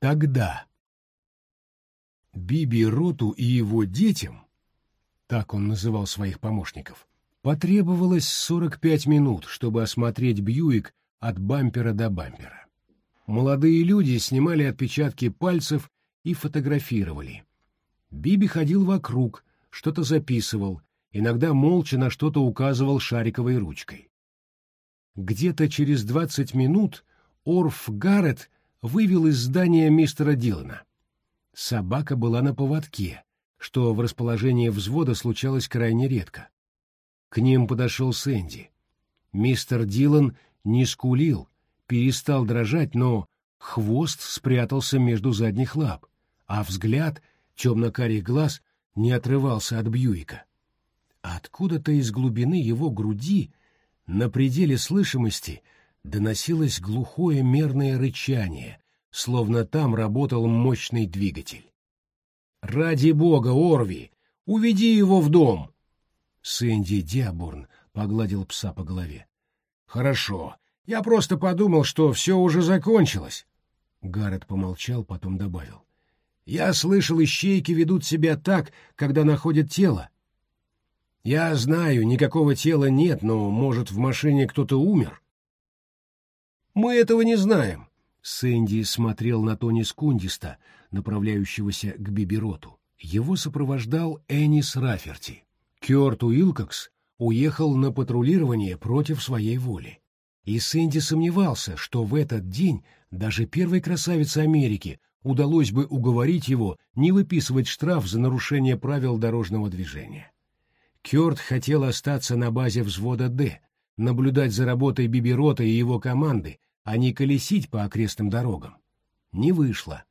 Тогда Биби Роту и его детям, так он называл своих помощников, потребовалось 45 минут, чтобы осмотреть Бьюик от бампера до бампера. Молодые люди снимали отпечатки пальцев и фотографировали. Биби ходил вокруг, что-то записывал, иногда молча на что-то указывал шариковой ручкой. Где-то через двадцать минут Орф Гаррет вывел из здания мистера Дилана. Собака была на поводке, что в расположении взвода случалось крайне редко. К ним подошел Сэнди. Мистер Дилан не скулил, перестал дрожать, но хвост спрятался между задних лап, а взгляд темно-карих глаз не отрывался от Бьюика. Откуда-то из глубины его груди, на пределе слышимости, доносилось глухое мерное рычание, словно там работал мощный двигатель. «Ради бога, Орви, уведи его в дом!» Сэнди Диабурн погладил пса по голове. «Хорошо, я просто подумал, что все уже закончилось». Гаррет помолчал, потом добавил. «Я слышал, ищейки ведут себя так, когда находят тело. Я знаю, никакого тела нет, но, может, в машине кто-то умер?» «Мы этого не знаем», — Сэнди смотрел на Тони Скундиста, направляющегося к Бибероту. Его сопровождал Энис Раферти. Кёрт Уилкокс уехал на патрулирование против своей воли. И Сэнди сомневался, что в этот день даже первой красавице Америки удалось бы уговорить его не выписывать штраф за нарушение правил дорожного движения. Кёрт хотел остаться на базе взвода «Д», наблюдать за работой Биберота и его команды, а не колесить по окрестным дорогам. Не вышло.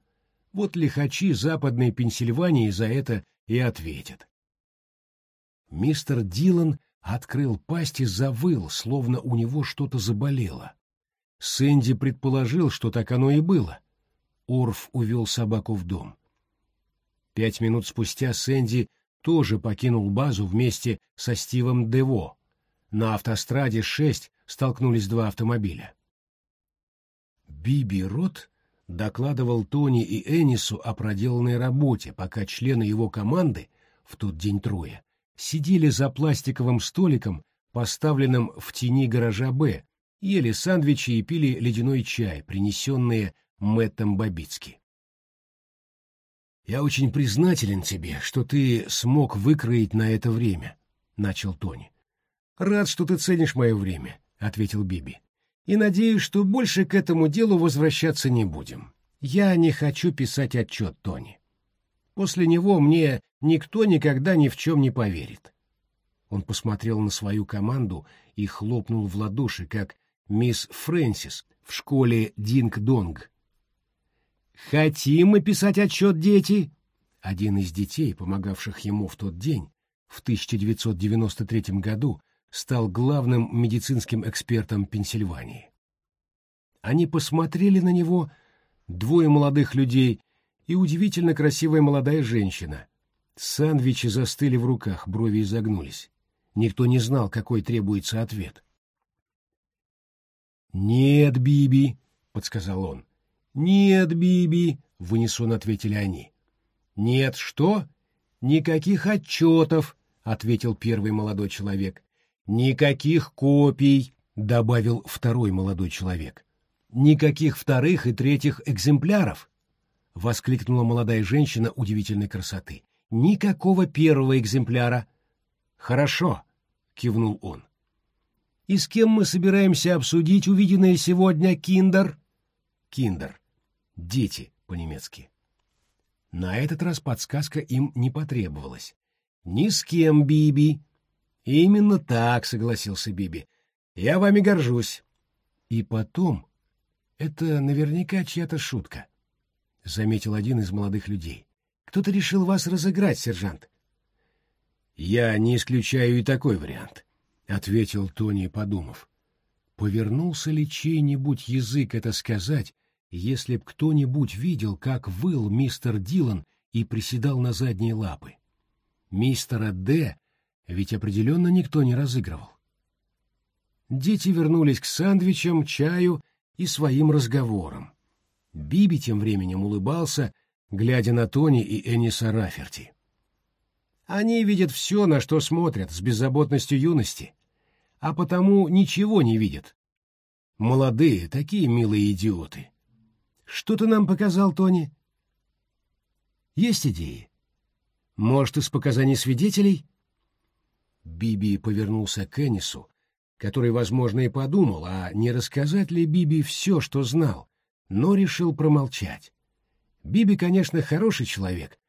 Вот лихачи западной Пенсильвании за это и ответят. Мистер Дилан открыл пасть и завыл, словно у него что-то заболело. Сэнди предположил, что так оно и было. Орф увел собаку в дом. Пять минут спустя Сэнди тоже покинул базу вместе со Стивом Дево. На автостраде 6 столкнулись два автомобиля. Биби Рот докладывал Тони и Энису о проделанной работе, пока члены его команды, в тот день трое, сидели за пластиковым столиком, поставленным в тени гаража «Б», ели сандвичи и пили ледяной чай, принесенные Мэттом Бабицки. «Я очень признателен тебе, что ты смог выкроить на это время», — начал Тони. «Рад, что ты ценишь мое время», — ответил Биби. «И надеюсь, что больше к этому делу возвращаться не будем. Я не хочу писать отчет Тони. После него мне никто никогда ни в чем не поверит. Он посмотрел на свою команду и хлопнул в ладоши, как мисс Фрэнсис в школе Динг-Донг. «Хотим мы писать отчет, дети?» Один из детей, помогавших ему в тот день, в 1993 году, стал главным медицинским экспертом Пенсильвании. Они посмотрели на него, двое молодых людей, и удивительно красивая молодая женщина. Сандвичи застыли в руках, брови изогнулись. Никто не знал, какой требуется ответ. «Нет, Биби», — подсказал он. «Нет, Биби», — в унисон ответили они. «Нет, что?» «Никаких отчетов», — ответил первый молодой человек. «Никаких копий», — добавил второй молодой человек. «Никаких вторых и третьих экземпляров», — воскликнула молодая женщина удивительной красоты. «Никакого первого экземпляра». «Хорошо», — кивнул он. «И с кем мы собираемся обсудить увиденное сегодня, Kinder?» «Kinder. Дети» по-немецки. На этот раз подсказка им не потребовалась. «Ни с кем, Биби». «Именно так», — согласился Биби. «Я вами горжусь». И потом, это наверняка чья-то шутка — заметил один из молодых людей. «Кто-то решил вас разыграть, сержант». «Я не исключаю и такой вариант», — ответил Тони, подумав. Повернулся ли чей-нибудь язык это сказать, если б кто-нибудь видел, как выл мистер Дилан и приседал на задние лапы? Мистера Д. ведь определенно никто не разыгрывал. Дети вернулись к сандвичам, чаю и своим разговорам. Биби тем временем улыбался, глядя на Тони и Эниса Раферти. Они видят все, на что смотрят, с беззаботностью юности, а потому ничего не видят. Молодые, такие милые идиоты. Что ты нам показал, Тони? Есть идеи? Может, из показаний свидетелей? Биби повернулся к Энису, который, возможно, и подумал, а не рассказать ли Биби все, что знал, но решил промолчать. Биби, конечно, хороший человек,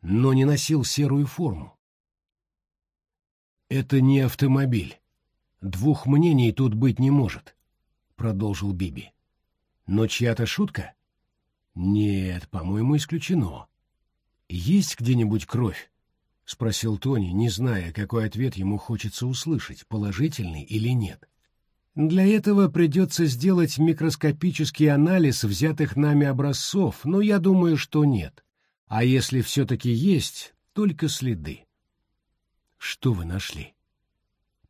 но не носил серую форму. «Это не автомобиль. Двух мнений тут быть не может», — продолжил Биби. «Но чья-то шутка?» «Нет, по-моему, исключено. Есть где-нибудь кровь?» — спросил Тони, не зная, какой ответ ему хочется услышать, положительный или нет. Для этого придется сделать микроскопический анализ взятых нами образцов, но я думаю, что нет. А если все-таки есть, только следы. Что вы нашли?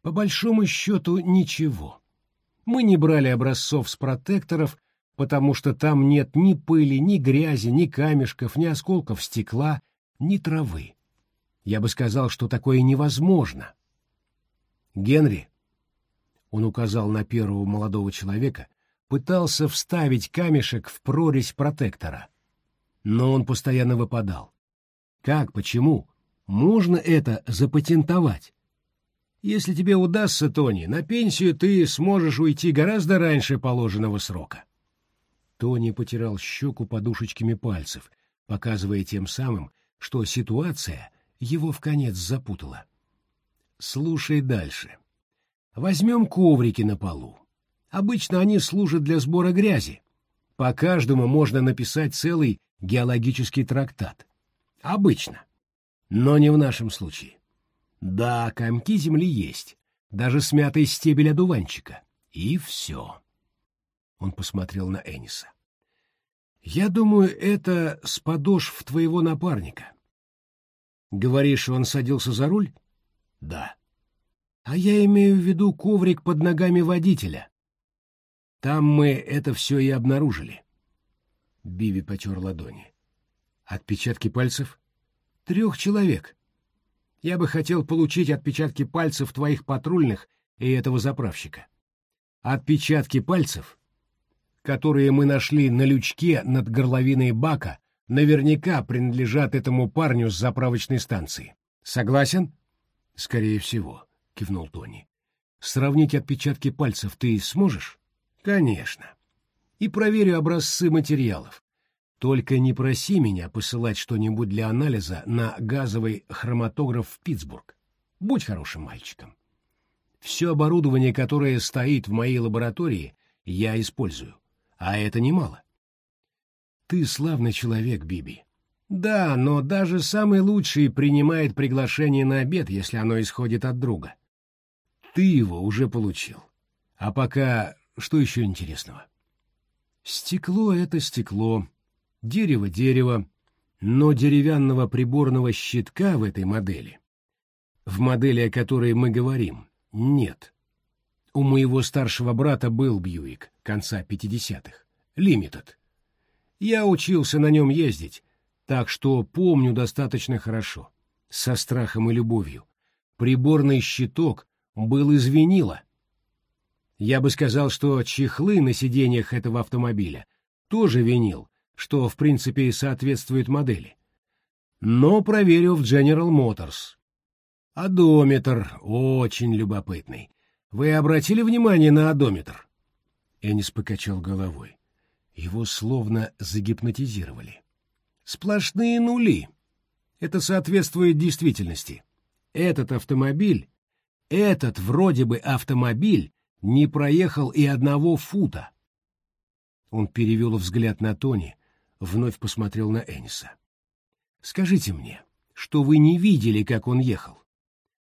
По большому счету, ничего. Мы не брали образцов с протекторов, потому что там нет ни пыли, ни грязи, ни камешков, ни осколков стекла, ни травы. Я бы сказал, что такое невозможно. Генри, он указал на первого молодого человека, пытался вставить камешек в прорезь протектора. Но он постоянно выпадал. Как, почему? Можно это запатентовать? Если тебе удастся, Тони, на пенсию ты сможешь уйти гораздо раньше положенного срока. Тони потирал щеку подушечками пальцев, показывая тем самым, что ситуация его в конец запутала. Слушай дальше. Возьмем коврики на полу. Обычно они служат для сбора грязи. По каждому можно написать целый геологический трактат. Обычно. Но не в нашем случае. Да, комки земли есть, даже смятый стебель одуванчика. И все. Он посмотрел на Эниса. Я думаю, это с подошв твоего напарника. Говоришь, он садился за руль? Да. А я имею в виду коврик под ногами водителя. Там мы это все и обнаружили. Биби потер ладони. Отпечатки пальцев? Трех человек. Я бы хотел получить отпечатки пальцев твоих патрульных и этого заправщика. Отпечатки пальцев, которые мы нашли на лючке над горловиной бака, наверняка принадлежат этому парню с заправочной станции. Согласен? Скорее всего. — кивнул Тони. «Сравнить отпечатки пальцев ты сможешь?» «Конечно. И проверю образцы материалов. Только не проси меня посылать что-нибудь для анализа на газовый хроматограф в Питтсбург. Будь хорошим мальчиком. Все оборудование, которое стоит в моей лаборатории, я использую. А это немало. Ты славный человек, Биби. Да, но даже самый лучший принимает приглашение на обед, если оно исходит от друга. Ты его уже получил. А пока что еще интересного? Стекло — это стекло, дерево — дерево, но деревянного приборного щитка в этой модели, в модели, о которой мы говорим, нет. У моего старшего брата был Бьюик конца 50-х, Лимитед. Я учился на нем ездить, так что помню достаточно хорошо, со страхом и любовью. Приборный щиток был из винила. Я бы сказал, что чехлы на сиденьях этого автомобиля тоже винил, что, в принципе, соответствует модели. Но проверю в General Motors. Одометр очень любопытный. Вы обратили внимание на одометр? Энис покачал головой. Его словно загипнотизировали. Сплошные нули. Это соответствует действительности. Этот автомобиль этот вроде бы автомобиль не проехал и одного фута. Он перевел взгляд на Тони, вновь посмотрел на Эниса. «Скажите мне, что вы не видели, как он ехал?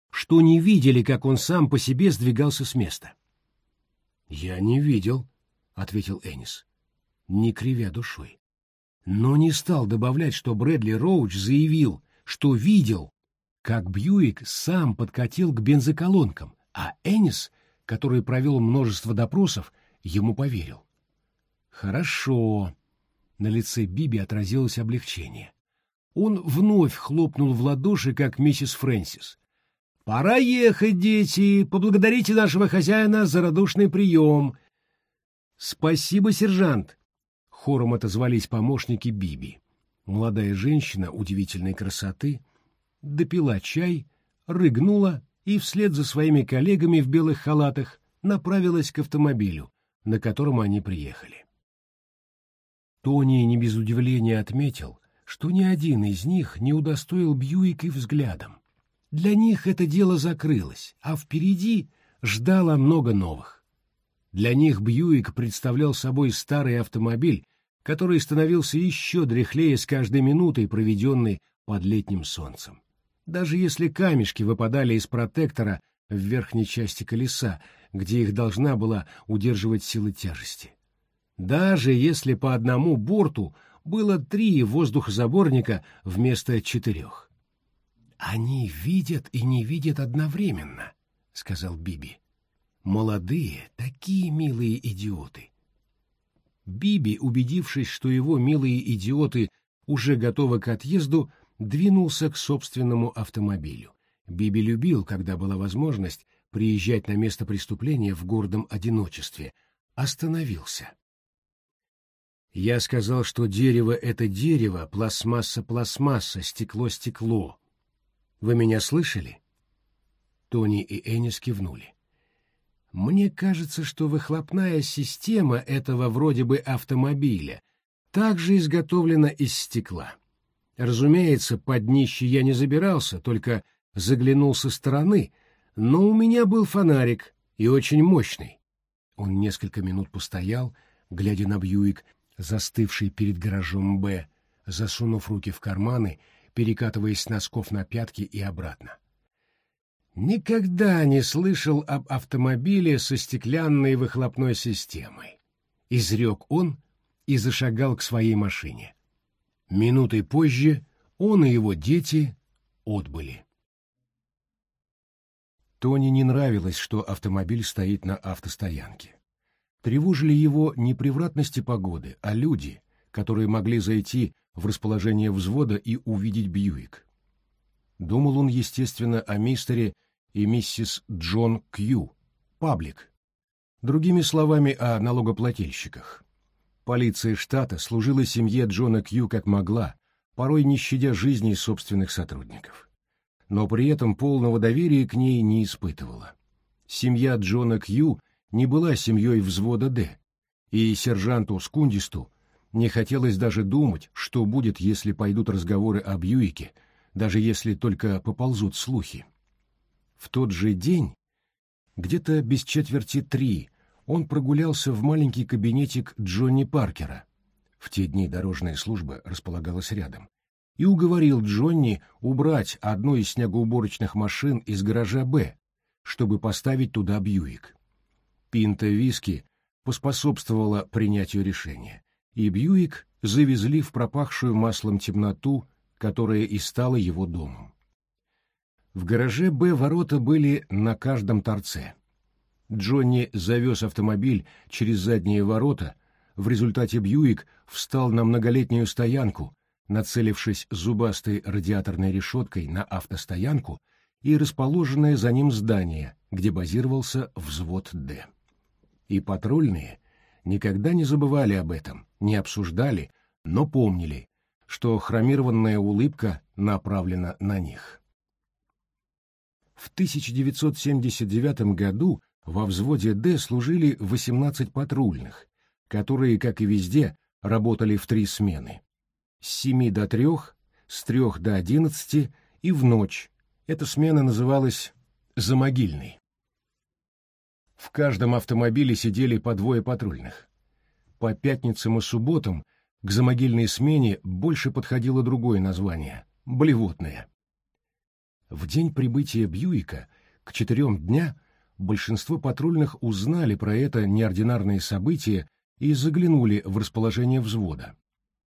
Что не видели, как он сам по себе сдвигался с места?» «Я не видел», — ответил Энис, не кривя душой. Но не стал добавлять, что Брэдли Роуч заявил, что видел, как Бьюик сам подкатил к бензоколонкам, а Энис, который провел множество допросов, ему поверил. «Хорошо. На лице Биби отразилось облегчение. Он вновь хлопнул в ладоши, как миссис Фрэнсис. «Пора ехать, дети! Поблагодарите нашего хозяина за радушный прием!» «Спасибо, сержант!» — хором отозвались помощники Биби. Молодая женщина удивительной красоты допила чай, рыгнула и вслед за своими коллегами в белых халатах направилась к автомобилю, на котором они приехали. Тони не без удивления отметил, что ни один из них не удостоил Бьюик и взглядом. Для них это дело закрылось, а впереди ждало много новых. Для них Бьюик представлял собой старый автомобиль, который становился еще дряхлее с каждой минутой, проведенной под летним солнцем. Даже если камешки выпадали из протектора в верхней части колеса, где их должна была удерживать сила тяжести. Даже если по одному борту было три воздухозаборника вместо четырех. «Они видят и не видят одновременно», — сказал Биби. «Молодые, такие милые идиоты». Биби, убедившись, что его милые идиоты уже готовы к отъезду, двинулся к собственному автомобилю. Биби любил, когда была возможность, приезжать на место преступления в гордом одиночестве. Остановился. Я сказал, что дерево — это дерево, пластмасса — пластмасса, стекло — стекло. Вы меня слышали? Тони и Энис кивнули. Мне кажется, что выхлопная система этого вроде бы автомобиля также изготовлена из стекла. Разумеется, под днище я не забирался, только заглянул со стороны, но у меня был фонарик, и очень мощный. Он несколько минут постоял, глядя на Бьюик, застывший перед гаражом «Б», засунув руки в карманы, перекатываясь с носков на пятки и обратно. Никогда не слышал об автомобиле со стеклянной выхлопной системой. Изрек он и зашагал к своей машине. Минутой позже он и его дети отбыли. Тони не нравилось, что автомобиль стоит на автостоянке. Тревожили его не превратности погоды, а люди, которые могли зайти в расположение взвода и увидеть Бьюик. Думал он, естественно, о мистере и миссис Джон Кью, паблик. Другими словами, о налогоплательщиках. Полиция штата служила семье Джона Кью как могла, порой не щадя жизни собственных сотрудников. Но при этом полного доверия к ней не испытывала. Семья Джона Кью — не была семьей взвода «Д», и сержанту Скундисту не хотелось даже думать, что будет, если пойдут разговоры об Юике, даже если только поползут слухи. В тот же день, где-то без четверти три, он прогулялся в маленький кабинетик Джонни Паркера. В те дни дорожная служба располагалась рядом. И уговорил Джонни убрать одну из снегоуборочных машин из гаража «Б», чтобы поставить туда Бьюик. Пинта виски поспособствовала принятию решения, и Бьюик завезли в пропахшую маслом темноту, которая и стала его домом. В гараже «Б» ворота были на каждом торце. Джонни завез автомобиль через задние ворота, в результате Бьюик встал на многолетнюю стоянку, нацелившись зубастой радиаторной решеткой на автостоянку и расположенное за ним здание, где базировался взвод «Д» и патрульные никогда не забывали об этом, не обсуждали, но помнили, что хромированная улыбка направлена на них. В 1979 году во взводе «Д» служили 18 патрульных, которые, как и везде, работали в три смены. С 7 до 3, с 3 до 11 и в ночь. Эта смена называлась «замогильной». В каждом автомобиле сидели по двое патрульных. По пятницам и субботам к замогильной смене больше подходило другое название — блевотное. В день прибытия Бьюика к четырем дня большинство патрульных узнали про это неординарное событие и заглянули в расположение взвода.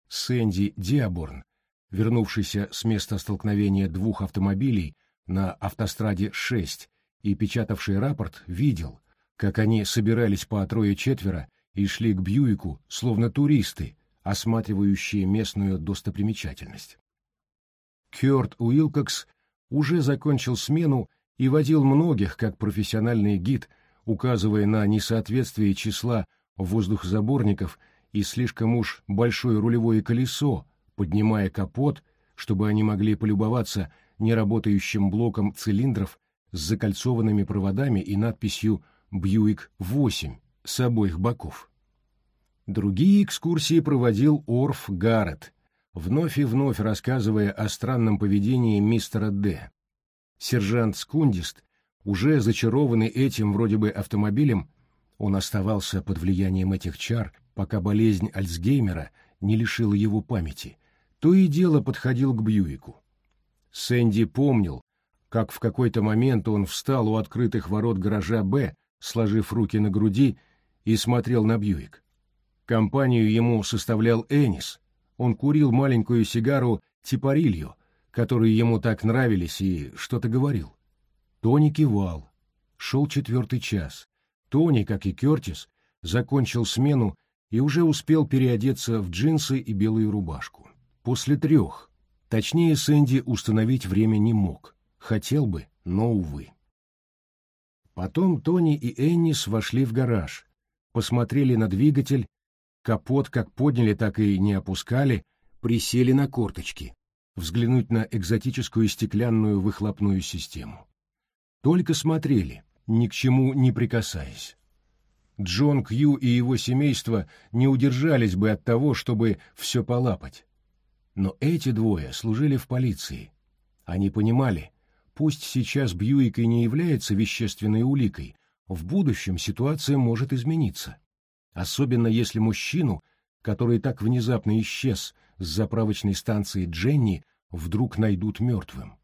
Сэнди Диаборн, вернувшийся с места столкновения двух автомобилей на автостраде 6 и печатавший рапорт, видел, как они собирались по трое-четверо и шли к Бьюику, словно туристы, осматривающие местную достопримечательность. Кёрт Уилкокс уже закончил смену и водил многих как профессиональный гид, указывая на несоответствие числа воздухозаборников и слишком уж большое рулевое колесо, поднимая капот, чтобы они могли полюбоваться неработающим блоком цилиндров с закольцованными проводами и надписью «Бьюик-8» с обоих боков. Другие экскурсии проводил Орф Гаррет, вновь и вновь рассказывая о странном поведении мистера Д. Сержант Скундист, уже зачарованный этим вроде бы автомобилем, он оставался под влиянием этих чар, пока болезнь Альцгеймера не лишила его памяти, то и дело подходил к Бьюику. Сэнди помнил, как в какой-то момент он встал у открытых ворот гаража «Б», сложив руки на груди, и смотрел на Бьюик. Компанию ему составлял Энис. Он курил маленькую сигару «Типарилью», которые ему так нравились, и что-то говорил. Тони кивал. Шел четвертый час. Тони, как и Кертис, закончил смену и уже успел переодеться в джинсы и белую рубашку. После трех. Точнее, Сэнди установить время не мог. Хотел бы, но, увы. Потом Тони и Эннис вошли в гараж, посмотрели на двигатель, капот как подняли, так и не опускали, присели на корточки, взглянуть на экзотическую стеклянную выхлопную систему. Только смотрели, ни к чему не прикасаясь. Джон Кью и его семейство не удержались бы от того, чтобы все полапать. Но эти двое служили в полиции. Они понимали, пусть сейчас Бьюик и не является вещественной уликой, в будущем ситуация может измениться. Особенно если мужчину, который так внезапно исчез с заправочной станции Дженни, вдруг найдут мертвым.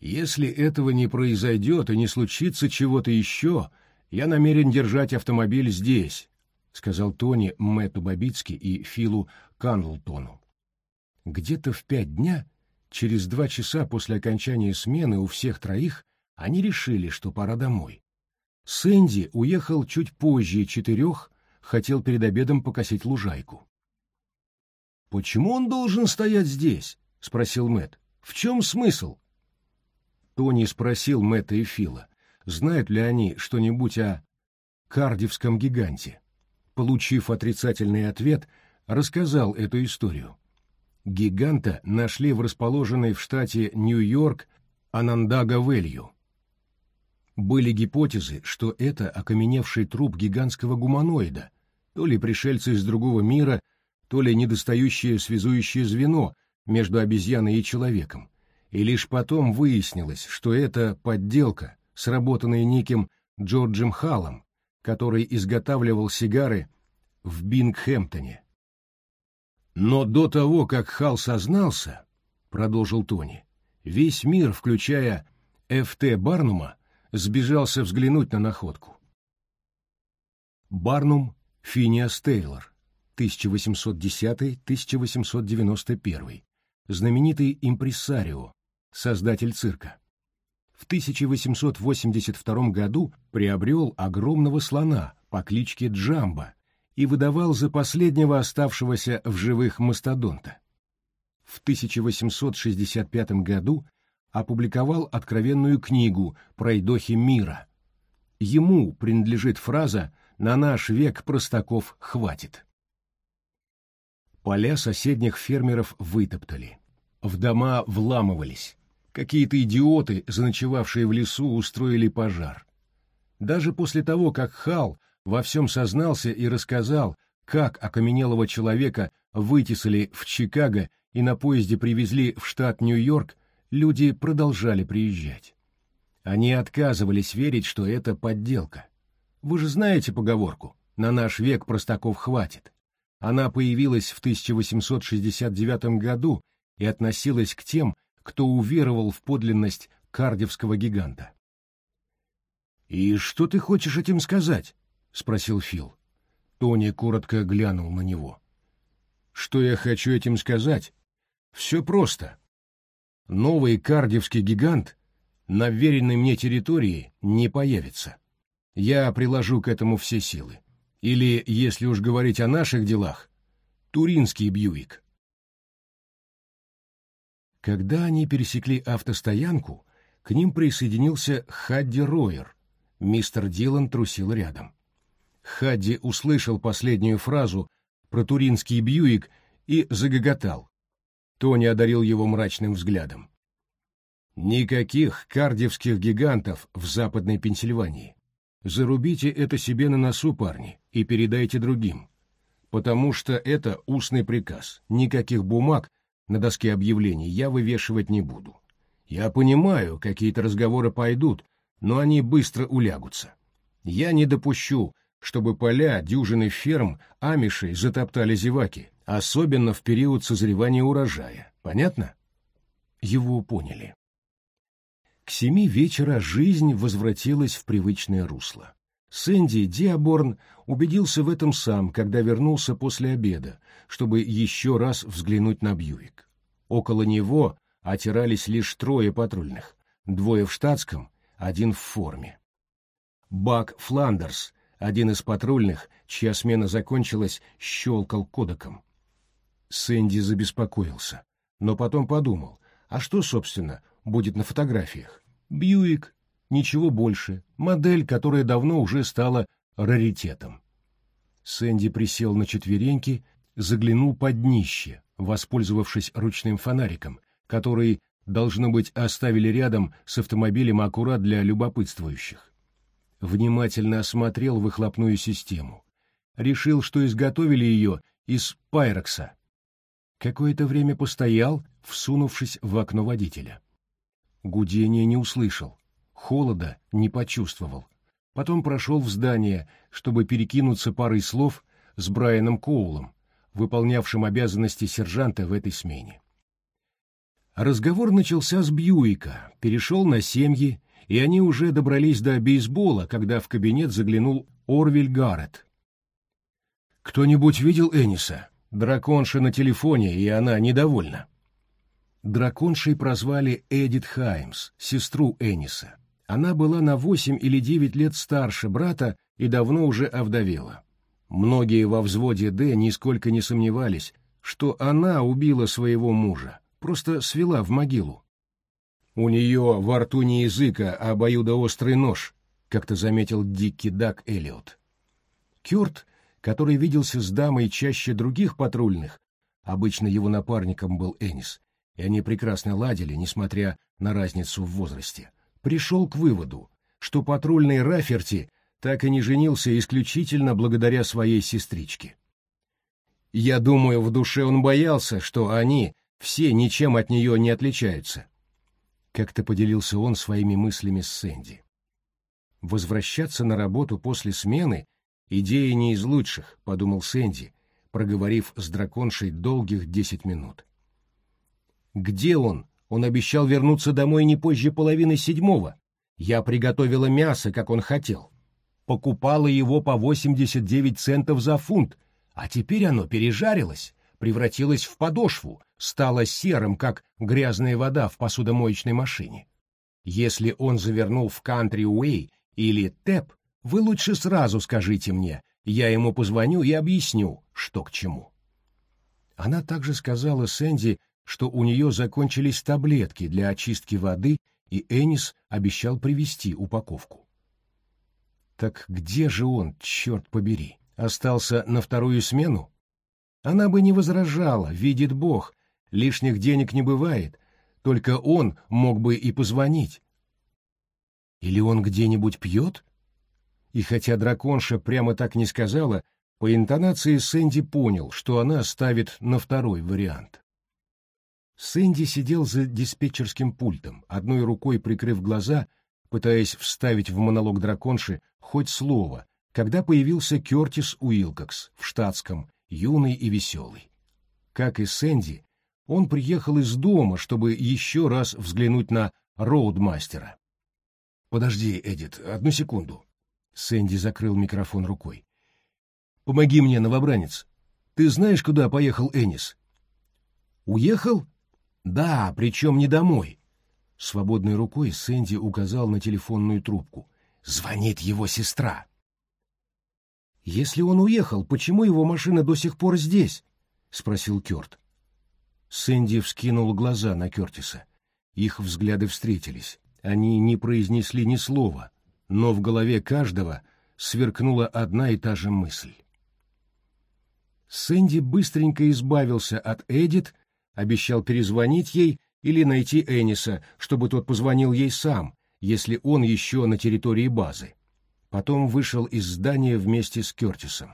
Если этого не произойдет и не случится чего-то еще, я намерен держать автомобиль здесь, — сказал Тони Мэтту Бабицки и Филу Кандлтону. Где-то в пять дня, через два часа после окончания смены у всех троих, они решили, что пора домой. Сэнди уехал чуть позже четырех, хотел перед обедом покосить лужайку. «Почему он должен стоять здесь?» — спросил Мэт. «В чем смысл?» Тони спросил Мэтта и Фила, знают ли они что-нибудь о кардивском гиганте. Получив отрицательный ответ, рассказал эту историю. Гиганта нашли в расположенной в штате Нью-Йорк Анандага-Вэлью. Были гипотезы, что это окаменевший труп гигантского гуманоида, то ли пришельцы из другого мира, то ли недостающее связующее звено между обезьяной и человеком. И лишь потом выяснилось, что это подделка, сработанная неким Джорджем Халлом, который изготавливал сигары в Бингхэмптоне. Но до того, как Хал сознался, — продолжил Тони, — весь мир, включая Ф.Т. Барнума, сбежался взглянуть на находку. Барнум Финиас Тейлор, 1810-1891, знаменитый импрессарио, создатель цирка в 1882 году приобрел огромного слона по кличке Джамба и выдавал за последнего оставшегося в живых мастодонта. В 1865 году опубликовал откровенную книгу «Пройдохи мира». Ему принадлежит фраза «На наш век простаков хватит». Поля соседних фермеров вытоптали. В дома вламывались. Какие-то идиоты, заночевавшие в лесу, устроили пожар. Даже после того, как Хал во всем сознался и рассказал, как окаменелого человека вытесали в Чикаго и на поезде привезли в штат Нью-Йорк, люди продолжали приезжать. Они отказывались верить, что это подделка. Вы же знаете поговорку «на наш век простаков хватит». Она появилась в 1869 году и относилась к тем, кто уверовал в подлинность кардевского гиганта. «И что ты хочешь этим сказать?» — спросил Фил. Тони коротко глянул на него. «Что я хочу этим сказать? Все просто. Новый кардевский гигант на веренной мне территории не появится. Я приложу к этому все силы. Или, если уж говорить о наших делах, Туринский Бьюик. Когда они пересекли автостоянку, к ним присоединился Хадди Ройер. Мистер Дилан трусил рядом. Хадди услышал последнюю фразу про туринский Бьюик и загоготал. Тони одарил его мрачным взглядом. Никаких кардевских гигантов в Западной Пенсильвании. Зарубите это себе на носу, парни, и передайте другим. Потому что это устный приказ. Никаких бумаг на доске объявлений я вывешивать не буду. Я понимаю, какие-то разговоры пойдут, но они быстро улягутся. Я не допущу, чтобы поля дюжины ферм амишей затоптали зеваки, особенно в период созревания урожая. Понятно? Его поняли. К семи вечера жизнь возвратилась в привычное русло. Сэнди Диаборн убедился в этом сам, когда вернулся после обеда, чтобы еще раз взглянуть на Бьюик. Около него отирались лишь трое патрульных, двое в штатском, один в форме. Бак Фландерс, один из патрульных, чья смена закончилась, щелкал кодеком. Сэнди забеспокоился, но потом подумал, а что, собственно, будет на фотографиях? Бьюик, ничего больше, модель, которая давно уже стала раритетом. Сэнди присел на четвереньки, заглянул под днище, воспользовавшись ручным фонариком, который, должно быть, оставили рядом с автомобилем аккурат для любопытствующих. Внимательно осмотрел выхлопную систему. Решил, что изготовили ее из пайрокса. Какое-то время постоял, всунувшись в окно водителя. Гудения не услышал, холода не почувствовал. Потом прошел в здание, чтобы перекинуться парой слов с Брайаном Коулом, выполнявшим обязанности сержанта в этой смене. Разговор начался с Бьюика, перешел на семьи, и они уже добрались до бейсбола, когда в кабинет заглянул Орвиль Гаррет. «Кто-нибудь видел Эниса? Драконша на телефоне, и она недовольна». Драконшей прозвали Эдит Хаймс, сестру Эниса. Она была на восемь или девять лет старше брата и давно уже овдовела. Многие во взводе «Д» нисколько не сомневались, что она убила своего мужа, просто свела в могилу. У нее во рту не языка, а обоюдоострый нож, как-то заметил Дикки Дак Эллиот. Кёрт, который виделся с дамой чаще других патрульных, обычно его напарником был Энис, и они прекрасно ладили, несмотря на разницу в возрасте, пришел к выводу, что патрульный Раферти так и не женился исключительно благодаря своей сестричке. Я думаю, в душе он боялся, что они все ничем от нее не отличаются. Как-то поделился он своими мыслями с Сэнди. Возвращаться на работу после смены — идея не из лучших, — подумал Сэнди, проговорив с драконшей долгих десять минут. Где он? Он обещал вернуться домой не позже половины седьмого. Я приготовила мясо, как он хотел покупала его по 89 центов за фунт, а теперь оно пережарилось, превратилось в подошву, стало серым, как грязная вода в посудомоечной машине. Если он завернул в Country Way или Тэп, вы лучше сразу скажите мне, я ему позвоню и объясню, что к чему. Она также сказала Сэнди, что у нее закончились таблетки для очистки воды, и Энис обещал привезти упаковку. Так где же он, черт побери? Остался на вторую смену? Она бы не возражала, видит Бог, лишних денег не бывает, только он мог бы и позвонить. Или он где-нибудь пьет? И хотя драконша прямо так не сказала, по интонации Сэнди понял, что она ставит на второй вариант. Сэнди сидел за диспетчерским пультом, одной рукой прикрыв глаза пытаясь вставить в монолог драконши хоть слово, когда появился Кертис Уилкокс в штатском, юный и веселый. Как и Сэнди, он приехал из дома, чтобы еще раз взглянуть на роудмастера. «Подожди, Эдит, одну секунду». Сэнди закрыл микрофон рукой. «Помоги мне, новобранец. Ты знаешь, куда поехал Энис?» «Уехал?» «Да, причем не домой. Свободной рукой Сэнди указал на телефонную трубку. «Звонит его сестра!» «Если он уехал, почему его машина до сих пор здесь?» — спросил Кёрт. Сэнди вскинул глаза на Кёртиса. Их взгляды встретились. Они не произнесли ни слова, но в голове каждого сверкнула одна и та же мысль. Сэнди быстренько избавился от Эдит, обещал перезвонить ей или найти Эниса, чтобы тот позвонил ей сам, если он еще на территории базы. Потом вышел из здания вместе с Кертисом.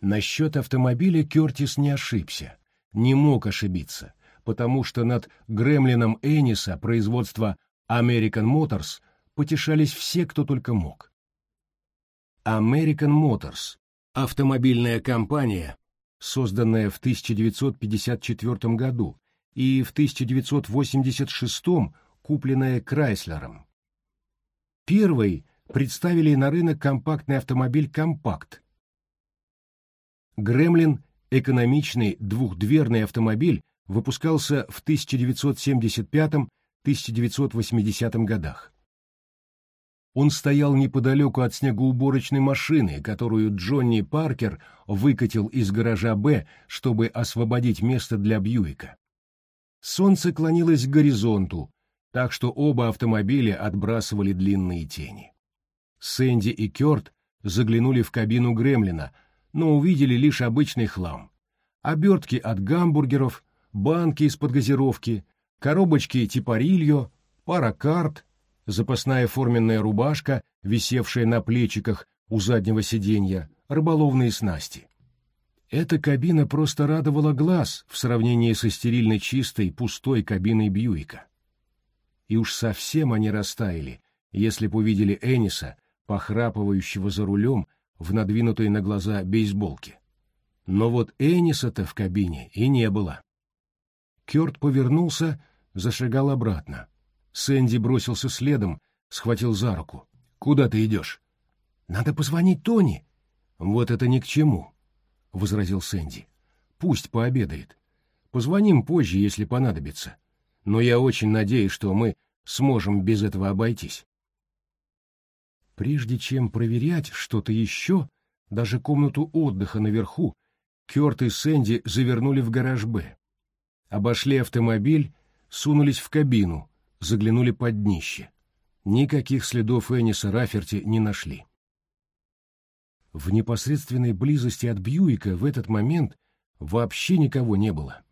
Насчет автомобиля Кертис не ошибся, не мог ошибиться, потому что над Гремлином Эниса производства American Motors потешались все, кто только мог. American Motors – автомобильная компания, созданная в 1954 году и в 1986 купленная Крайслером. Первый представили на рынок компактный автомобиль «Компакт». Гремлин, экономичный двухдверный автомобиль, выпускался в 1975-1980 годах. Он стоял неподалеку от снегоуборочной машины, которую Джонни Паркер выкатил из гаража «Б», чтобы освободить место для Бьюика. Солнце клонилось к горизонту, так что оба автомобиля отбрасывали длинные тени. Сэнди и Кёрт заглянули в кабину Гремлина, но увидели лишь обычный хлам. Обертки от гамбургеров, банки из-под газировки, коробочки типа Рильо, пара карт, запасная форменная рубашка, висевшая на плечиках у заднего сиденья, рыболовные снасти. Эта кабина просто радовала глаз в сравнении со стерильно чистой, пустой кабиной Бьюика. И уж совсем они растаяли, если б увидели Эниса, похрапывающего за рулем в надвинутой на глаза бейсболке. Но вот Эниса-то в кабине и не было. Кёрт повернулся, зашагал обратно. Сэнди бросился следом, схватил за руку. «Куда ты идешь?» «Надо позвонить Тони». «Вот это ни к чему», — возразил Сэнди. «Пусть пообедает. Позвоним позже, если понадобится. Но я очень надеюсь, что мы сможем без этого обойтись». Прежде чем проверять что-то еще, даже комнату отдыха наверху, Кёрт и Сэнди завернули в гараж «Б». Обошли автомобиль, сунулись в кабину — заглянули под днище. Никаких следов Энниса Раферти не нашли. В непосредственной близости от Бьюика в этот момент вообще никого не было.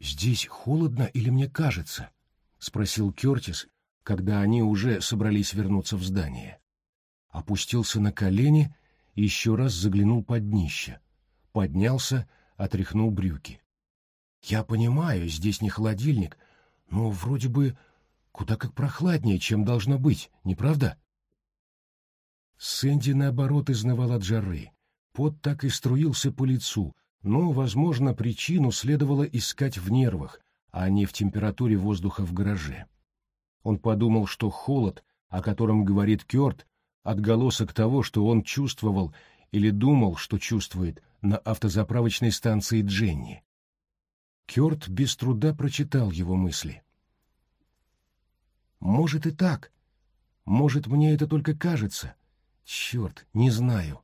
«Здесь холодно или мне кажется?» — спросил Кертис, когда они уже собрались вернуться в здание. Опустился на колени и еще раз заглянул под днище. Поднялся, отряхнул брюки. «Я понимаю, здесь не холодильник, но вроде бы куда как прохладнее, чем должно быть, не правда? Сэнди, наоборот, изнывал от жары. Пот так и струился по лицу, но, возможно, причину следовало искать в нервах, а не в температуре воздуха в гараже. Он подумал, что холод, о котором говорит Кёрт, отголосок того, что он чувствовал или думал, что чувствует на автозаправочной станции Дженни. Кёрт без труда прочитал его мысли. «Может и так. Может, мне это только кажется. Черт, не знаю.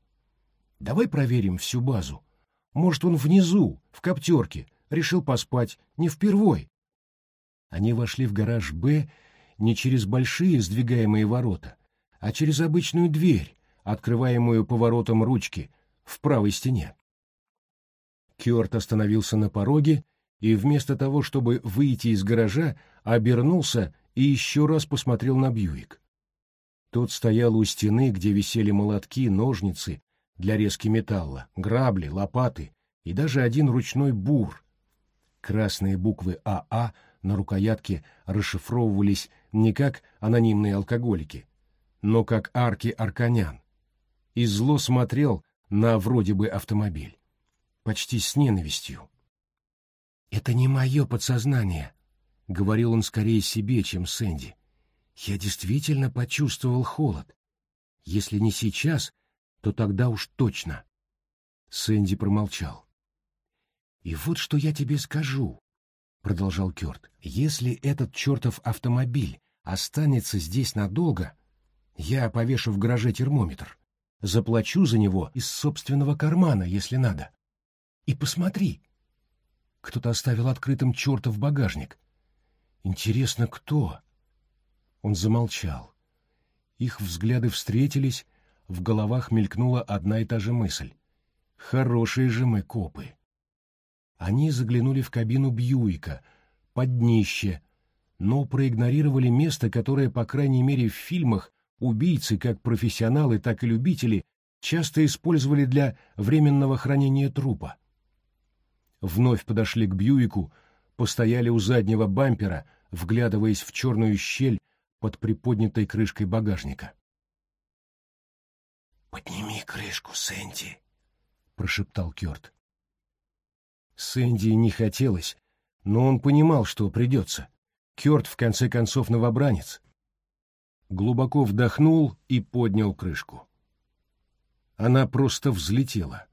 Давай проверим всю базу. Может, он внизу, в коптерке, решил поспать, не впервой». Они вошли в гараж «Б» не через большие сдвигаемые ворота, а через обычную дверь, открываемую поворотом ручки в правой стене. Кёрт остановился на пороге и вместо того, чтобы выйти из гаража, обернулся и еще раз посмотрел на Бьюик. Тот стоял у стены, где висели молотки, ножницы для резки металла, грабли, лопаты и даже один ручной бур. Красные буквы АА на рукоятке расшифровывались не как анонимные алкоголики, но как арки арканян. И зло смотрел на вроде бы автомобиль. Почти с ненавистью. «Это не мое подсознание», — говорил он скорее себе, чем Сэнди. «Я действительно почувствовал холод. Если не сейчас, то тогда уж точно». Сэнди промолчал. «И вот что я тебе скажу», — продолжал Кёрт. «Если этот чертов автомобиль останется здесь надолго, я повешу в гараже термометр. Заплачу за него из собственного кармана, если надо. И посмотри. Кто-то оставил открытым чертов багажник. Интересно, кто? Он замолчал. Их взгляды встретились, в головах мелькнула одна и та же мысль. Хорошие же мы копы. Они заглянули в кабину Бьюика, под днище, но проигнорировали место, которое, по крайней мере, в фильмах убийцы, как профессионалы, так и любители, часто использовали для временного хранения трупа. Вновь подошли к Бьюику, постояли у заднего бампера, вглядываясь в черную щель под приподнятой крышкой багажника. «Подними крышку, Сэнди», — прошептал Кёрт. Сэнди не хотелось, но он понимал, что придется. Кёрт, в конце концов, новобранец. Глубоко вдохнул и поднял крышку. Она просто взлетела.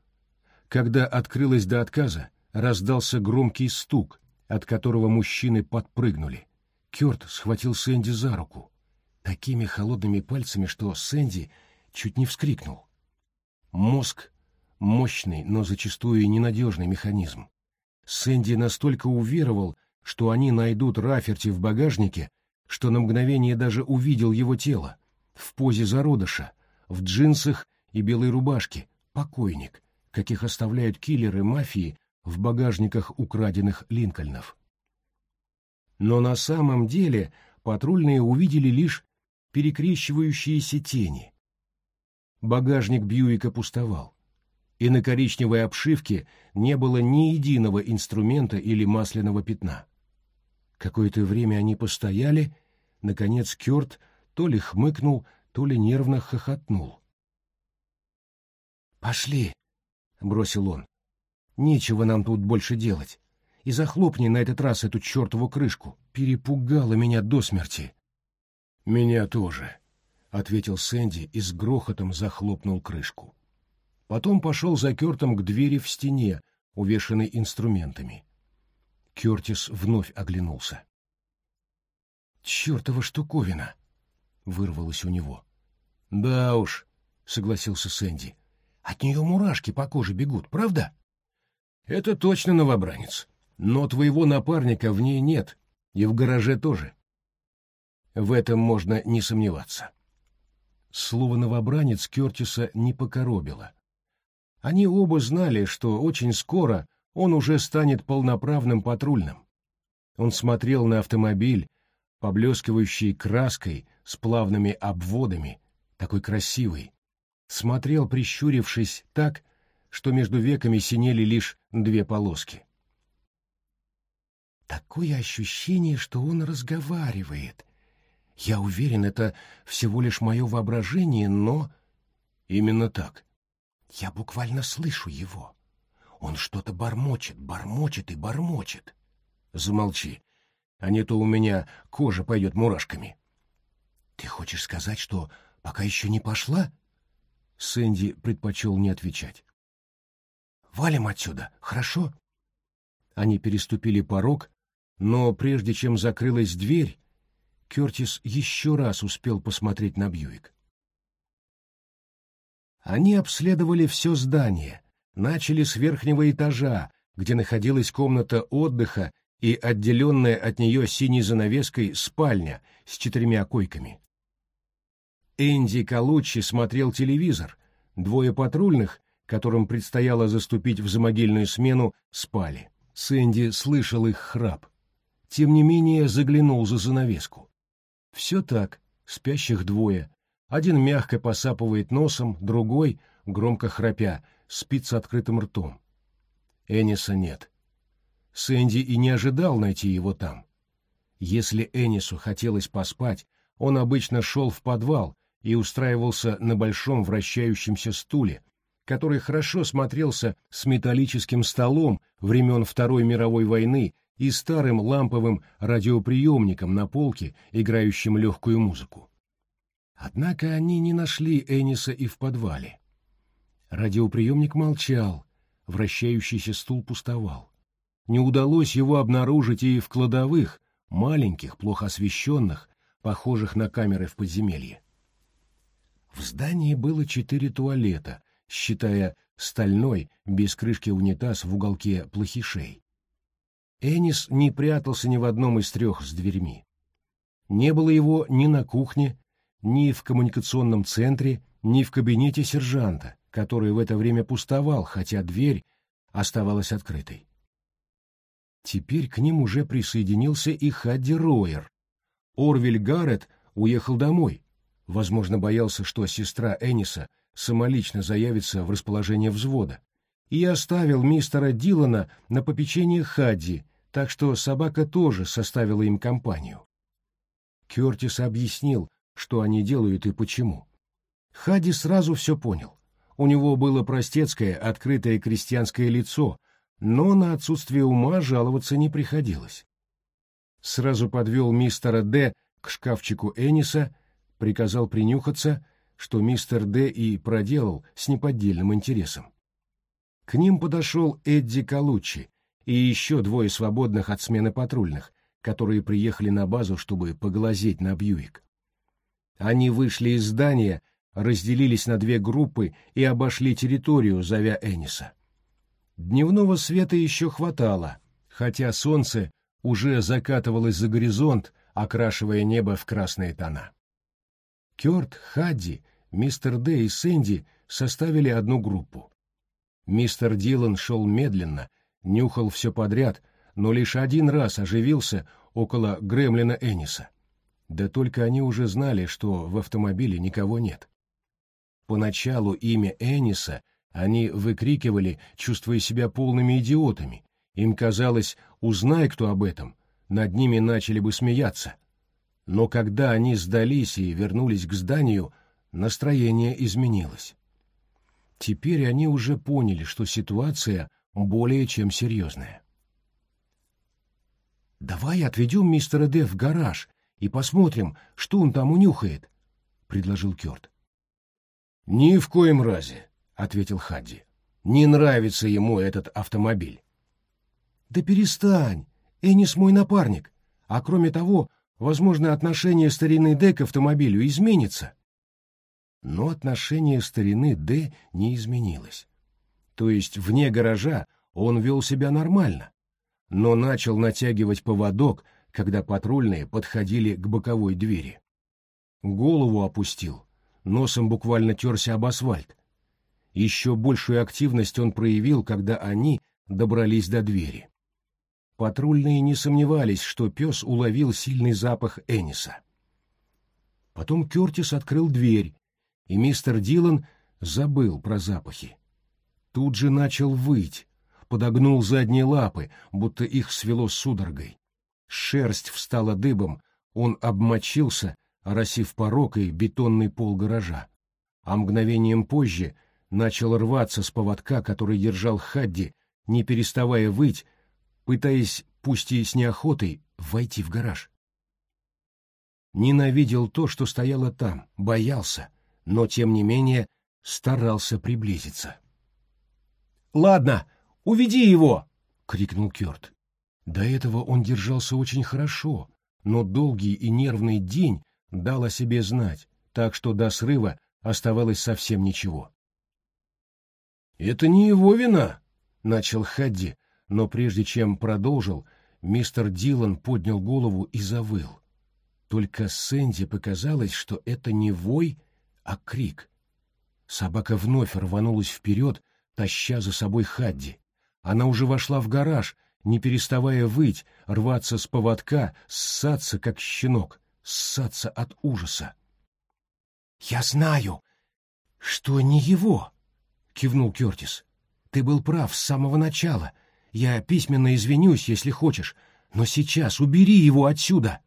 Когда открылась до отказа, раздался громкий стук, от которого мужчины подпрыгнули. Кёрт схватил Сэнди за руку, такими холодными пальцами, что Сэнди чуть не вскрикнул. Мозг — мощный, но зачастую ненадежный механизм. Сэнди настолько уверовал, что они найдут Раферти в багажнике, что на мгновение даже увидел его тело, в позе зародыша, в джинсах и белой рубашке, покойник, каких оставляют киллеры мафии в багажниках украденных Линкольнов. Но на самом деле патрульные увидели лишь перекрещивающиеся тени. Багажник Бьюика пустовал, и на коричневой обшивке не было ни единого инструмента или масляного пятна. Какое-то время они постояли, наконец Кёрт то ли хмыкнул, то ли нервно хохотнул. «Пошли!» — бросил он. «Нечего нам тут больше делать. И захлопни на этот раз эту чертову крышку. Перепугала меня до смерти». «Меня тоже», — ответил Сэнди и с грохотом захлопнул крышку. Потом пошел за Кертом к двери в стене, увешанной инструментами. Кертис вновь оглянулся. «Чертова штуковина!» — вырвалось у него. «Да уж», — согласился Сэнди. От нее мурашки по коже бегут, правда? Это точно новобранец. Но твоего напарника в ней нет, и в гараже тоже. В этом можно не сомневаться. Слово «новобранец» Кертиса не покоробило. Они оба знали, что очень скоро он уже станет полноправным патрульным. Он смотрел на автомобиль, поблескивающий краской с плавными обводами, такой красивый, смотрел, прищурившись, так, что между веками синели лишь две полоски. Такое ощущение, что он разговаривает. Я уверен, это всего лишь мое воображение, но... Именно так. Я буквально слышу его. Он что-то бормочет, бормочет и бормочет. Замолчи, а не то у меня кожа пойдет мурашками. Ты хочешь сказать, что пока еще не пошла? Сэнди предпочел не отвечать. «Валим отсюда, хорошо?» Они переступили порог, но прежде чем закрылась дверь, Кертис еще раз успел посмотреть на Бьюик. Они обследовали все здание, начали с верхнего этажа, где находилась комната отдыха и отделенная от нее синей занавеской спальня с четырьмя койками. Энди Калуччи смотрел телевизор, двое патрульных, которым предстояло заступить в замогильную смену, спали. Сэнди слышал их храп. Тем не менее заглянул за занавеску. Все так, спящих двое. Один мягко посапывает носом, другой, громко храпя, спит с открытым ртом. Эниса нет. Сэнди и не ожидал найти его там. Если Энису хотелось поспать, он обычно шел в подвал и устраивался на большом вращающемся стуле, который хорошо смотрелся с металлическим столом времен Второй мировой войны и старым ламповым радиоприемником на полке, играющим легкую музыку. Однако они не нашли Эниса и в подвале. Радиоприемник молчал, вращающийся стул пустовал. Не удалось его обнаружить и в кладовых, маленьких, плохо освещенных, похожих на камеры в подземелье. В здании было четыре туалета, считая стальной, без крышки унитаз в уголке плохишей. Энис не прятался ни в одном из трех с дверьми. Не было его ни на кухне, ни в коммуникационном центре, ни в кабинете сержанта, который в это время пустовал, хотя дверь оставалась открытой. Теперь к ним уже присоединился и Хадди Ройер. Орвель Гаррет уехал домой. Возможно, боялся, что сестра Эниса самолично заявится в расположение взвода. И оставил мистера Дилана на попечение Хадди, так что собака тоже составила им компанию. Кертис объяснил, что они делают и почему. Хадди сразу все понял. У него было простецкое, открытое крестьянское лицо, но на отсутствие ума жаловаться не приходилось. Сразу подвел мистера Д к шкафчику Эниса, приказал принюхаться, что мистер Д и проделал с неподдельным интересом. К ним подошел Эдди Калучи и еще двое свободных от смены патрульных, которые приехали на базу, чтобы поглазеть на Бьюик. Они вышли из здания, разделились на две группы и обошли территорию, зовя Эниса. Дневного света еще хватало, хотя солнце уже закатывалось за горизонт, окрашивая небо в красные тона. Кёрт, Хадди, мистер Д и Сэнди составили одну группу. Мистер Дилан шел медленно, нюхал все подряд, но лишь один раз оживился около Гремлина Эниса. Да только они уже знали, что в автомобиле никого нет. Поначалу имя Эниса они выкрикивали, чувствуя себя полными идиотами. Им казалось, узнай кто об этом, над ними начали бы смеяться. Но когда они сдались и вернулись к зданию, настроение изменилось. Теперь они уже поняли, что ситуация более чем серьезная. «Давай отведем мистера Д в гараж и посмотрим, что он там унюхает», — предложил Кёрт. «Ни в коем разе», — ответил Хадди. «Не нравится ему этот автомобиль». «Да перестань! Энис мой напарник. А кроме того, возможно, отношение старины Д к автомобилю изменится». Но отношение старины Д не изменилось. То есть вне гаража он вел себя нормально, но начал натягивать поводок, когда патрульные подходили к боковой двери. Голову опустил, носом буквально терся об асфальт. Еще большую активность он проявил, когда они добрались до двери. Патрульные не сомневались, что пес уловил сильный запах Эниса. Потом Кертис открыл дверь, и мистер Дилан забыл про запахи. Тут же начал выть, подогнул задние лапы, будто их свело судорогой. Шерсть встала дыбом, он обмочился, оросив порог и бетонный пол гаража. А мгновением позже начал рваться с поводка, который держал Хадди, не переставая выть, пытаясь, пусть и с неохотой, войти в гараж. Ненавидел то, что стояло там, боялся, но, тем не менее, старался приблизиться. «Ладно, Уведи его!» — крикнул Кёрт. До этого он держался очень хорошо, но долгий и нервный день дал о себе знать, так что до срыва оставалось совсем ничего. «Это не его вина!» — начал Хадди, но прежде чем продолжил, мистер Дилан поднял голову и завыл. Только Сэнди показалось, что это не вой, а крик. Собака вновь рванулась вперед, таща за собой Хадди. Она уже вошла в гараж, не переставая выть, рваться с поводка, ссаться, как щенок, ссаться от ужаса. — Я знаю, что не его, — кивнул Кертис. — Ты был прав с самого начала. Я письменно извинюсь, если хочешь, но сейчас убери его отсюда.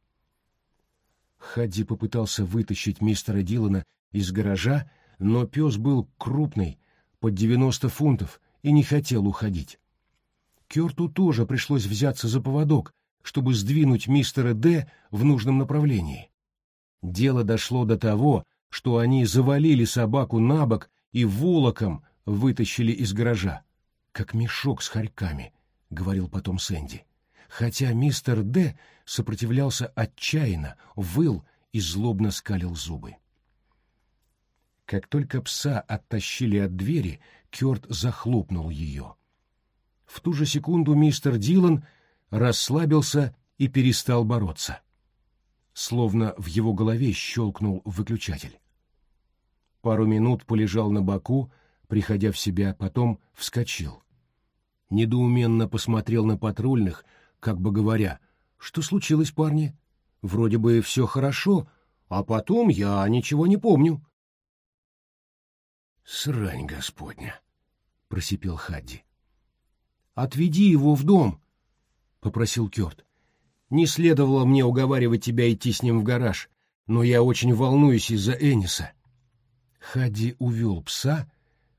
Хадди попытался вытащить мистера Дилана из гаража, но пес был крупный, под девяносто фунтов, и не хотел уходить. Керту тоже пришлось взяться за поводок, чтобы сдвинуть мистера Д в нужном направлении. Дело дошло до того, что они завалили собаку на бок и волоком вытащили из гаража, как мешок с хорьками, — говорил потом Сэнди. Хотя мистер Д сопротивлялся отчаянно, выл и злобно скалил зубы. Как только пса оттащили от двери, Кёрт захлопнул ее. В ту же секунду мистер Дилан расслабился и перестал бороться. Словно в его голове щелкнул выключатель. Пару минут полежал на боку, приходя в себя, потом вскочил. Недоуменно посмотрел на патрульных, как бы говоря, «Что случилось, парни? Вроде бы все хорошо, а потом я ничего не помню». «Срань господня!» — просипел Хадди. «Отведи его в дом!» — попросил Кёрт. «Не следовало мне уговаривать тебя идти с ним в гараж, но я очень волнуюсь из-за Эниса». Хадди увел пса,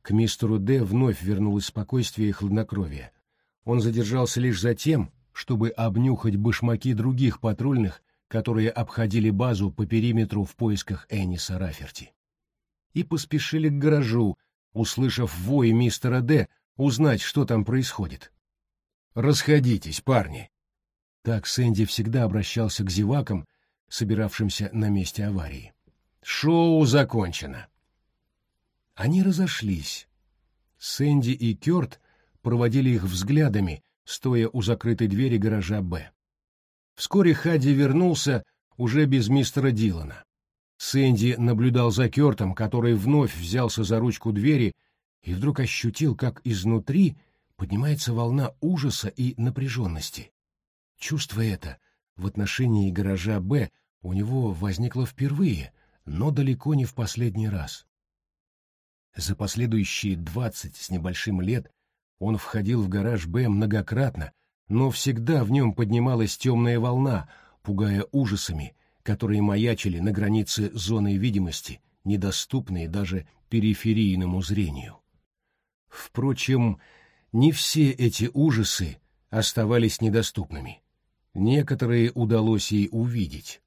к мистеру Д вновь вернулось спокойствие и хладнокровие. Он задержался лишь за тем, чтобы обнюхать башмаки других патрульных, которые обходили базу по периметру в поисках Эниса Раферти. И поспешили к гаражу, услышав вой мистера Д, узнать, что там происходит. «Расходитесь, парни!» Так Сэнди всегда обращался к зевакам, собиравшимся на месте аварии. «Шоу закончено!» Они разошлись. Сэнди и Кёрт проводили их взглядами, стоя у закрытой двери гаража «Б». Вскоре Хадди вернулся уже без мистера Дилана. Сэнди наблюдал за Кёртом, который вновь взялся за ручку двери и вдруг ощутил, как изнутри поднимается волна ужаса и напряженности. Чувство это в отношении гаража «Б» у него возникло впервые, но далеко не в последний раз. За последующие двадцать с небольшим лет он входил в гараж Б многократно, но всегда в нем поднималась темная волна, пугая ужасами, которые маячили на границе зоны видимости, недоступные даже периферийному зрению. Впрочем, не все эти ужасы оставались недоступными. Некоторые удалось ей увидеть.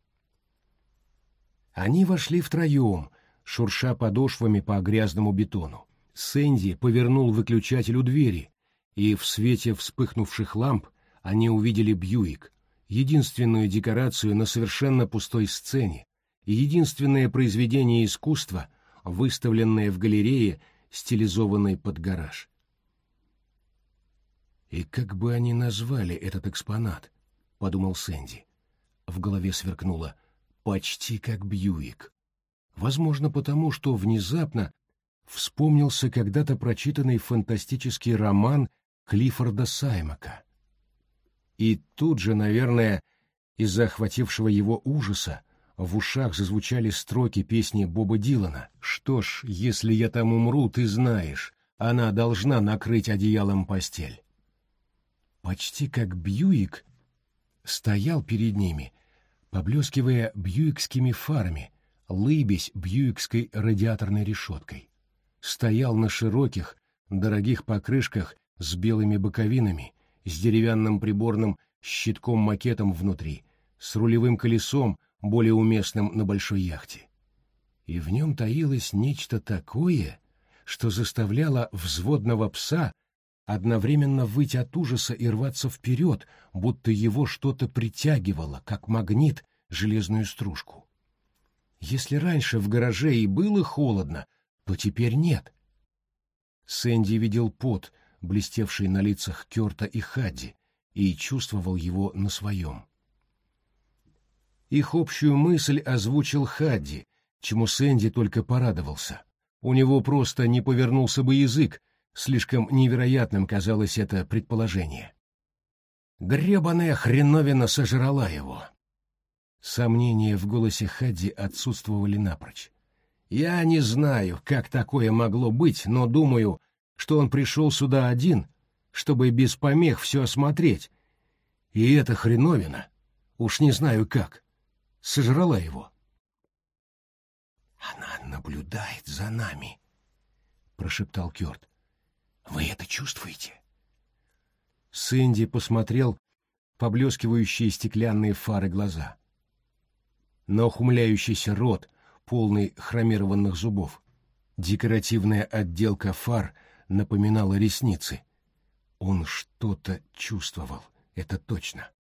Они вошли втроем, шурша подошвами по грязному бетону. Сэнди повернул выключатель у двери, и в свете вспыхнувших ламп они увидели Бьюик, единственную декорацию на совершенно пустой сцене и единственное произведение искусства, выставленное в галерее, стилизованной под гараж. «И как бы они назвали этот экспонат?» — подумал Сэнди. В голове сверкнуло «почти как Бьюик». Возможно, потому что внезапно вспомнился когда-то прочитанный фантастический роман Клиффорда Саймака. И тут же, наверное, из-за охватившего его ужаса в ушах зазвучали строки песни Боба Дилана. «Что ж, если я там умру, ты знаешь, она должна накрыть одеялом постель». Почти как Бьюик стоял перед ними, поблескивая бьюикскими фарами, лыбясь бьюикской радиаторной решеткой. Стоял на широких, дорогих покрышках с белыми боковинами, с деревянным приборным щитком-макетом внутри, с рулевым колесом, более уместным на большой яхте. И в нем таилось нечто такое, что заставляло взводного пса одновременно выйти от ужаса и рваться вперед, будто его что-то притягивало, как магнит, железную стружку. Если раньше в гараже и было холодно, то теперь нет. Сэнди видел пот, блестевший на лицах Кёрта и Хадди, и чувствовал его на своем. Их общую мысль озвучил Хадди, чему Сэнди только порадовался. У него просто не повернулся бы язык, слишком невероятным казалось это предположение. Гребаная хреновина сожрала его. Сомнения в голосе Хадди отсутствовали напрочь. Я не знаю, как такое могло быть, но думаю, что он пришел сюда один, чтобы без помех все осмотреть. И эта хреновина, уж не знаю как, сожрала его. «Она наблюдает за нами», — прошептал Кёрт. «Вы это чувствуете?» Сэнди посмотрел поблескивающие стеклянные фары глаза на ухмыляющийся рот, полный хромированных зубов. Декоративная отделка фар напоминала ресницы. Он что-то чувствовал, это точно.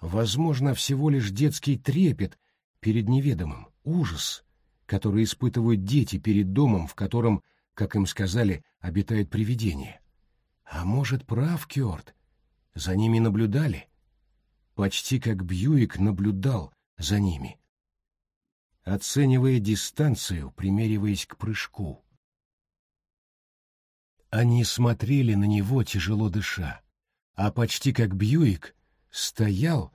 Возможно, всего лишь детский трепет перед неведомым, ужас, который испытывают дети перед домом, в котором как им сказали, обитает привидение. А может, прав Кёрт? За ними наблюдали? Почти как Бьюик наблюдал за ними. Оценивая дистанцию, примериваясь к прыжку. Они смотрели на него, тяжело дыша, а почти как Бьюик стоял,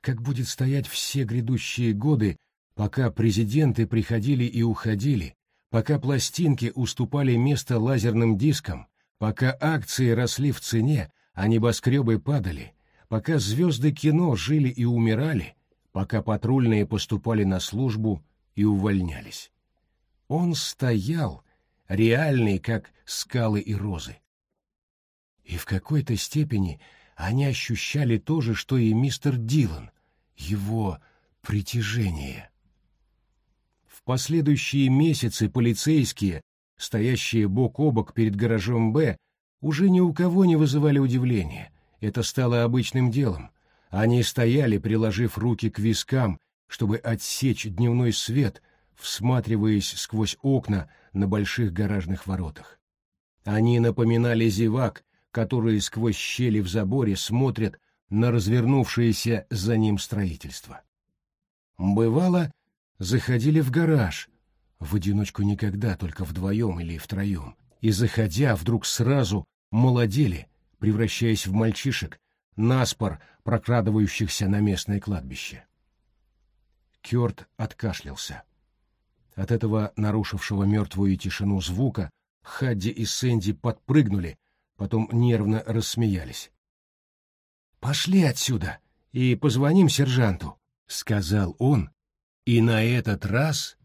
как будет стоять все грядущие годы, пока президенты приходили и уходили, пока пластинки уступали место лазерным дискам, пока акции росли в цене, а небоскребы падали, пока звезды кино жили и умирали, пока патрульные поступали на службу и увольнялись. Он стоял, реальный, как скалы и розы. И в какой-то степени они ощущали то же, что и мистер Дилан, его притяжение. В последующие месяцы полицейские, стоящие бок о бок перед гаражом «Б», уже ни у кого не вызывали удивления. Это стало обычным делом. Они стояли, приложив руки к вискам, чтобы отсечь дневной свет, всматриваясь сквозь окна на больших гаражных воротах. Они напоминали зевак, которые сквозь щели в заборе смотрят на развернувшееся за ним строительство. Бывало, заходили в гараж, в одиночку никогда, только вдвоем или втроем, и, заходя, вдруг сразу молодели, превращаясь в мальчишек, наспор прокрадывающихся на местное кладбище. Кёрт откашлялся. От этого нарушившего мертвую тишину звука Хадди и Сэнди подпрыгнули, потом нервно рассмеялись. «Пошли отсюда и позвоним сержанту», — сказал он, и на этот раз